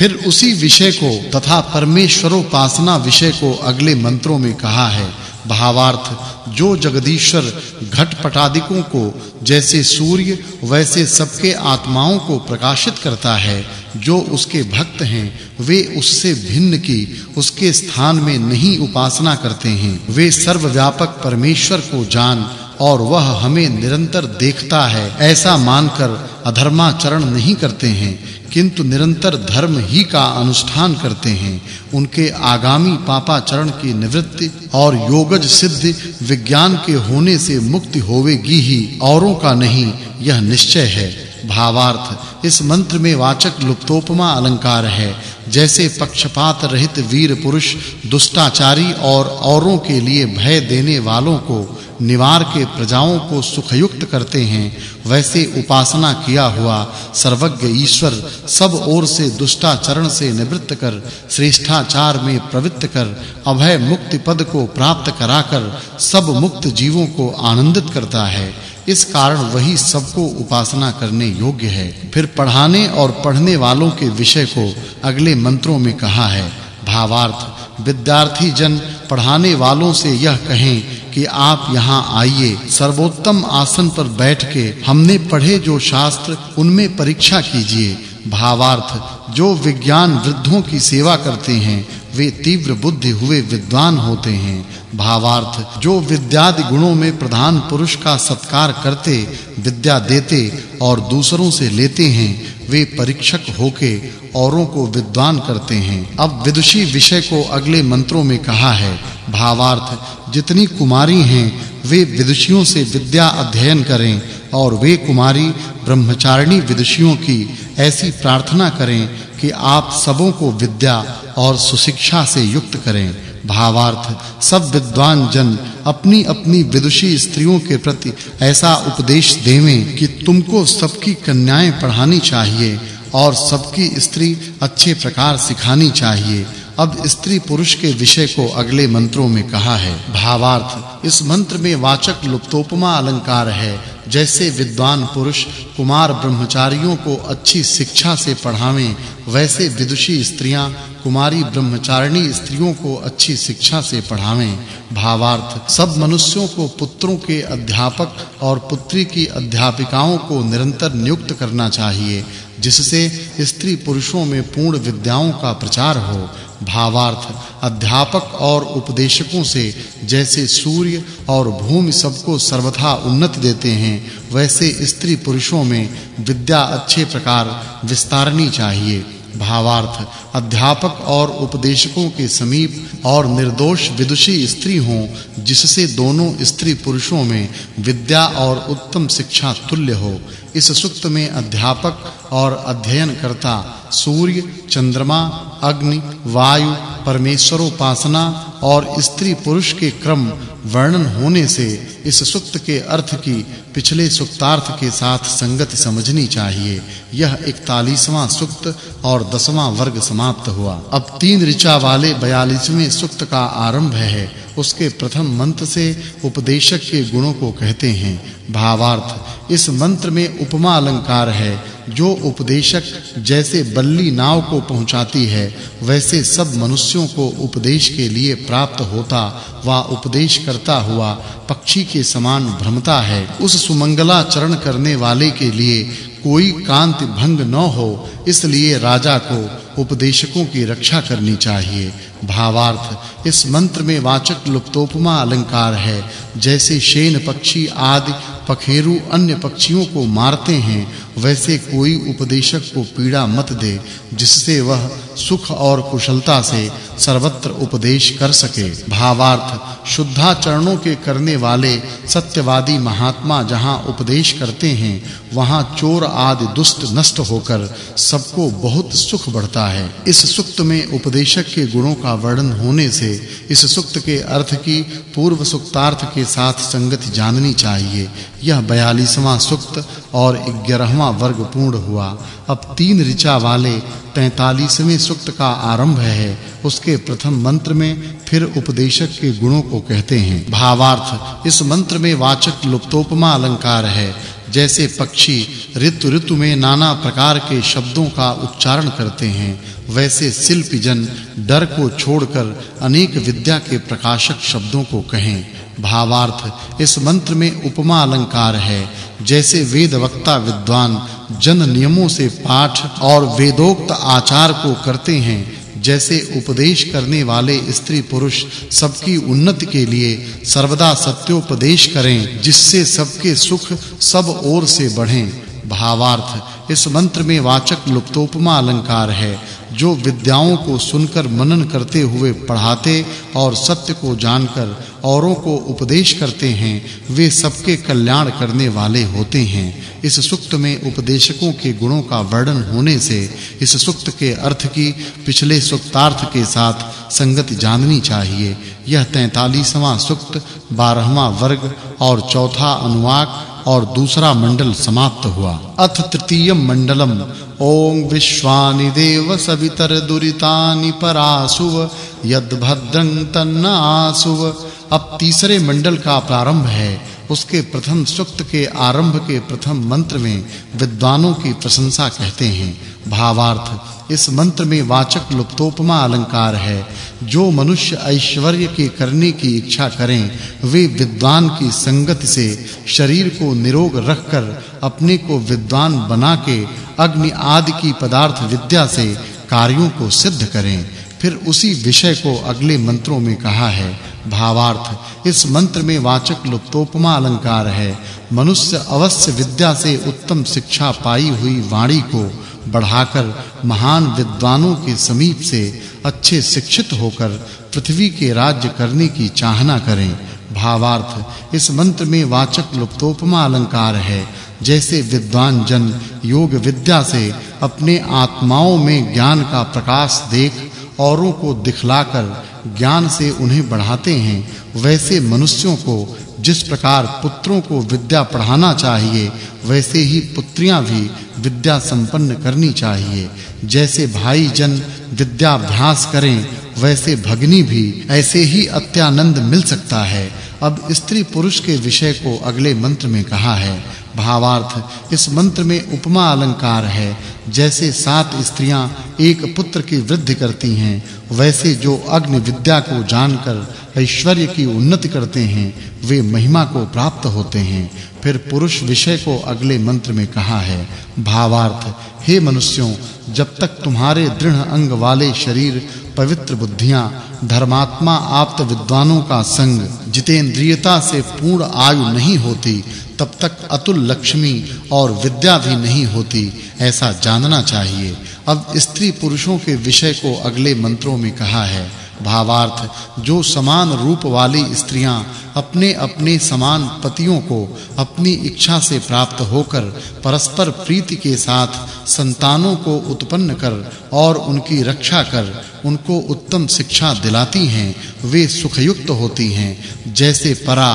फिर उसी विषय को तथा परमेश्वरोपासना विषय को अगले मंत्रों में कहा है। भावार्थ, जो जगदीश्वर घटपटादिकों को जैसे सूर्य, वैसे सबके आत्माओं को प्रकाशित करता है, जो उसके भक्त हैं, वे उससे भिन्न की, उसके स्थान में नहीं उपासना करते हैं। वे सर्वव्यापक परमेश्वर को जान और वह हमें निरंतर देखता है, ऐसा मानकर अधर्माचरण नहीं करते हैं। किंतु निरंतर धर्म ही का अनुष्ठान करते हैं, उनके आगामी पापाचरण की निवृत्ति और योगज सिद्ध विज्ञान के होने से मुक्ति होवेगी ही, औरों का नहीं, यह निश्चय है। भावार्थ, इस मंत्र में वाचक् लुप्तोपमा अलंकार है, जैसे पक्षपात रहित वीर पुरुष, दुष्टाचारी और औरों के लिए भय देने वालों को निवार के प्रजाओं को सुखयुक्त करते हैं, वैसे उपासना किया हुआ सर्वज्ञ ईश्वर सब ओर से दुष्टाचरण से निवृत्त कर, श्रेष्ठाचार में प्रवृत्त कर, अभय मुक्ति पद को प्राप्त कराकर सब मुक्त जीवों को आनंदित करता है। इस कारण वही सबको उपासना करने योग्य है। फिर पढ़ाने और पढ़ने वालों के विषय को अगले मंत्रों में कहा है। भावार्थ, विद्यार्थी जन, पढ़ाने वालों से यह कहें कि आप यहाँ आइए। सर्वोत्तम आसन पर बैठ के हमने पढ़े जो शास्त्र, उनमें परीक्षा कीजिए। भावार्थ, जो विज्ञान वृद्धों की सेवा करते हैं वे तीव्र बुद्धि हुए विद्वान होते हैं। भावार्थ, जो विद्यादि गुणों में प्रधान पुरुष का सत्कार करते, विद्या देते और दूसरों से लेते हैं, वे परीक्षक होके औरों को विद्वान करते हैं। अब विदुषी विषय को अगले मंत्रों में कहा है। भावार्थ, जितनी कुमारी हैं, वे विदुषियों से विद्या अध्ययन करें और वे कुमारी ब्रह्मचारिणी विदुषियों की ऐसी प्रार्थना करें कि आप सबों को विद्या और सुशिक्षा से युक्त करें। भावार्थ, सब विद्वान जन अपनी अपनी विदुषी स्त्रियों के प्रति ऐसा उपदेश देवें कि तुमको सबकी कन्याएँ पढ़ानी चाहिए और सबकी स्त्री अच्छे प्रकार सिखानी चाहिए। अब स्त्री पुरुष के विषय को अगले मंत्रों में कहा है। भावार्थ, इस मंत्र में वाचक् लुप्तोपमा अलंकार है। जैसे विद्वान पुरुष कुमार ब्रह्मचारियों को अच्छी शिक्षा से पढ़ावें, वैसे विदुषी स्त्रियाँ कुमारी ब्रह्मचारिणी स्त्रियों को अच्छी शिक्षा से पढ़ावें। भावार्थ, सब मनुष्यों को पुत्रों के अध्यापक और पुत्री की अध्यापिकाओं को निरंतर नियुक्त करना चाहिए। जिससे स्त्री पुरुषों में पूर्ण विद्याओं का प्रचार हो, भावार्थ, अध्यापक और उपदेशकों से जैसे सूर्य और भूमि सबको सर्वथा उन्नति देते हैं, वैसे स्त्री पुरुषों में विद्या अच्छे प्रकार विस्तारनी चाहिए। भावार्थ, अध्यापक और उपदेशकों के समीप और निर्दोष विदुषी स्त्री हों, जिससे दोनों स्त्री पुरुषों में विद्या और उत्तम शिक्षा तुल्य हो। इस सुक्त में अध्यापक और अध्ययन करता सूर्य, चंद्रमा, अग्नि, वायु, परमेश्वरोपासना और स्त्री पुरुष के क्रम वर्णन होने से इस सुक्त के अर्थ की पिछले सुक्तार्थ के साथ संगति समझनी चाहिए। यह 41वां सुक्त और 10वां वर्ग समाप्त हुआ। अब तीन ऋचा वाले 42वें सुक्त का आरंभ है। उसके प्रथम मंत्र से उपदेशक के गुणों को कहते हैं। भावार्थ, इस मंत्र में उपमा अलंकार है। जो उपदेशक जैसे बल्ली नाव को पहुंचाती है, वैसे सब मनुष्यों को उपदेश के लिए प्राप्त होता वा उपदेश करता हुआ पक्षी के समान भ्रमता है, उस सुमंगला चरण करने वाले के लिए कोई कांति भंग न हो, इसलिए राजा को उपदेशकों की रक्षा करनी चाहिए। भावार्थ, इस मंत्र में वाचक् लुप्तोपमा अलंकार है, जैसे शेन पक्षी आदि पखेरु अन्य पक्षियों को मारते हैं, वैसे कोई उपदेशक को पीड़ा मत दे, जिससे वह सुख और कुशलता से सर्वत्र उपदेश कर सके। भावार्थ, शुद्धाचरणों के करने वाले सत्यवादी महात्मा जहाँ उपदेश करते हैं, वहाँ चोर आदि दुष्ट नष्ट होकर सबको बहुत सुख बढ़ता है। इस सुक्त में उपदेशक के गुणों का वर्णन होने से इस सुक्त के अर्थ की पूर्व सुक्तार्थ के साथ संगति जाननी चाहिए। यह 42वां सुक्त और 11वां वर्ग पूर्ण हुआ। अब तीन ऋचा वाले 43वें सुक्त का आरंभ है। उसके प्रथम मंत्र में फिर उपदेशक के गुणों को कहते हैं। भावार्थ, इस मंत्र में वाचक् लुप्तोपमा अलंकार है। जैसे पक्षी ऋतु ऋतु में नाना प्रकार के शब्दों का उच्चारण करते हैं, वैसे शिल्पी जन डर को छोड़कर अनेक विद्या के प्रकाशक शब्दों को कहें। भावार्थ, इस मंत्र में उपमा अलंकार है। जैसे वेद वक्ता विद्वान जन नियमों से पाठ और वेदोक्त आचार को करते हैं जैसे उपदेश करने वाले स्त्री पुरुष सबकी उन्नति के लिए सर्वदा सत्योपदेश करें, जिससे सबके सुख सब ओर से बढ़ें। भावार्थ, इस मंत्र में वाचक् लुप्तोपमा अलंकार है, जो विद्याओं को सुनकर मनन करते हुए पढ़ाते और सत्य को जानकर औरों को उपदेश करते हैं, वे सबके कल्याण करने वाले होते हैं। इस सुक्त में उपदेशकों के गुणों का वर्णन होने से, इस सुक्त के अर्थ की पिछले सुक्तार्थ के साथ संगति जाननी चाहिए। यह 43वां सुक्त 12वां वर्ग और चौथा अनुवाक और दूसरा मंडल समाप्त हुआ। अथ तृतीयम मंडलम। ओम विश्वानि देव सवितर दुरितानि परासुव यद भद्रं तन्नासुव अब तीसरे मंडल का प्रारंभ है। उसके प्रथम सूक्त के आरंभ के प्रथम मंत्र में विद्वानों की प्रशंसा कहते हैं। भावार्थ, इस मंत्र में वाचक् लुप्तोपमा अलंकार है। जो मनुष्य ऐश्वर्य के करने की इच्छा करें, वे विद्वान की संगति से शरीर को निरोग रखकर अपने को विद्वान बना के अग्नि आदि की पदार्थ विद्या से कार्यों को सिद्ध करें। फिर उसी विषय को अगले मंत्रों में कहा है। भावार्थ। इस मंत्र में वाचक् लुप्तोपमा अलंकार है। मनुष्य अवश्य विद्या से उत्तम शिक्षा पाई हुई वाणी को बढ़ाकर महान विद्वानों के समीप से अच्छे शिक्षित होकर पृथ्वी के राज्य करने की चाहना करें। भावार्थ, इस मंत्र में वाचक् लुप्तोपमा अलंकार है। जैसे विद्वान जन योग विद्या से अपने आत्माओं में ज्ञान का प्रकाश देख औरों को दिखलाकर ज्ञान से उन्हें बढ़ाते हैं, वैसे मनुष्यों को, जिस प्रकार पुत्रों को विद्या पढ़ाना चाहिए, वैसे ही पुत्रियाँ भी विद्या संपन्न करनी चाहिए। जैसे भाई जन विद्या अभ्यास करें, वैसे भगनी भी ऐसे ही अत्यानंद मिल सकता है। अब स्त्री पुरुष के विषय को अगले मंत्र में कहा है। भावार्थ। इस मंत्र में उपमा अलंकार है। जैसे सात स्त्रियाँ एक पुत्र की वृद्धि करती हैं, वैसे जो अग्नि विद्या को जानकर ऐश्वर्य की उन्नति करते हैं, वे महिमा को प्राप्त होते हैं। फिर पुरुष विषय को अगले मंत्र में कहा है, भावार्थ, हे मनुष्यों, जब तक तुम्हारे दृढ़ अंग वाले शरीर पवित्र बुद्धियाँ, धर्मात्मा आप्त विद्वानों का संग जितेंद्रियता से पूर्ण आयु नहीं होती, तब तक अतुल लक्ष्मी और विद्या भी नहीं होती, ऐसा जानना चाहिए। अब स्त्री पुरुषों के विषय को अगले मंत्रों में कहा है। भावार्थ, जो समान रूप वाली स्त्रियाँ अपने अपने समान पतियों को अपनी इच्छा से प्राप्त होकर परस्पर प्रीति के साथ संतानों को उत्पन्न कर और उनकी रक्षा कर उनको उत्तम शिक्षा दिलाती हैं, वे सुखयुक्त होती हैं। जैसे परा,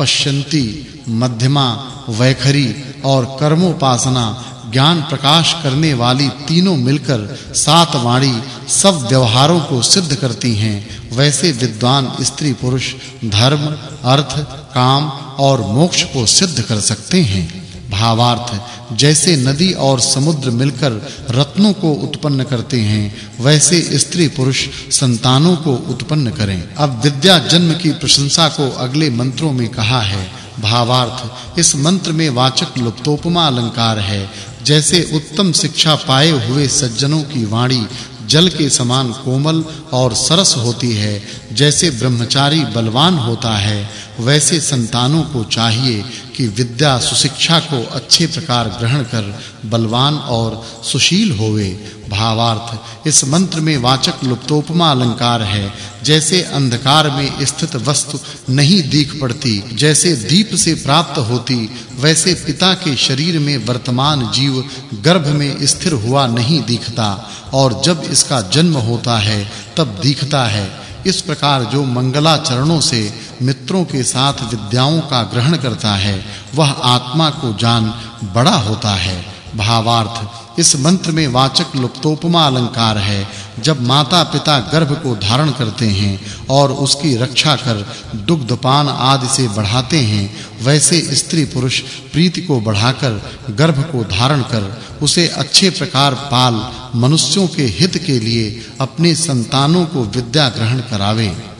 पश्यंती, मध्यमा, वैखरी और कर्मोपासना ज्ञान प्रकाश करने वाली तीनों मिलकर सात वाणी सब व्यवहारों को सिद्ध करती हैं। वैसे विद्वान स्त्री पुरुष धर्म, अर्थ, काम और मोक्ष को सिद्ध कर सकते हैं। भावार्थ, जैसे नदी और समुद्र मिलकर रत्नों को उत्पन्न करते हैं, वैसे स्त्री पुरुष संतानों को उत्पन्न करें। अब विद्या जन्म की प्रशंसा को अगले मंत्रों में कहा है। भावार्थ, इस मंत्र में वाचक् लुप्तोपमा अलंकार है। जैसे उत्तम शिक्षा पाए हुए सज्जनों की वाणी जल के समान कोमल और सरस होती है, जैसे ब्रह्मचारी बलवान होता है, वैसे संतानों को चाहिए कि विद्या सुशिक्षा को अच्छे प्रकार ग्रहण कर बलवान और सुशील होवे। भावार्थ, इस मंत्र में वाचक् लुप्तोपमा अलंकार है। जैसे अंधकार में स्थित वस्तु नहीं दिख पड़ती, जैसे दीप से प्राप्त होती, वैसे पिता के शरीर में वर्तमान जीव गर्भ में स्थिर हुआ नहीं दिखता, और जब इसका जन्म होता है, तब दिखता है। इस प्रकार जो मंगलाचरणों से मित्रों के साथ विद्याओं का ग्रहण करता है, वह आत्मा को जान बड़ा होता है। भावार्थ इस मंत्र में वाचक् लुप्तोपमा अलंकार है, जब माता-पिता गर्भ को धारण करते हैं और उसकी रक्षा कर दुग्धपान आदि से बढ़ाते हैं, वैसे स्त्री पुरुष प्रीति को बढ़ाकर, गर्भ को धारण कर, उसे अच्छे प्रकार पाल मनुष्यों के हित के लिए अपने संतानों को विद्या ग्रहण करावे।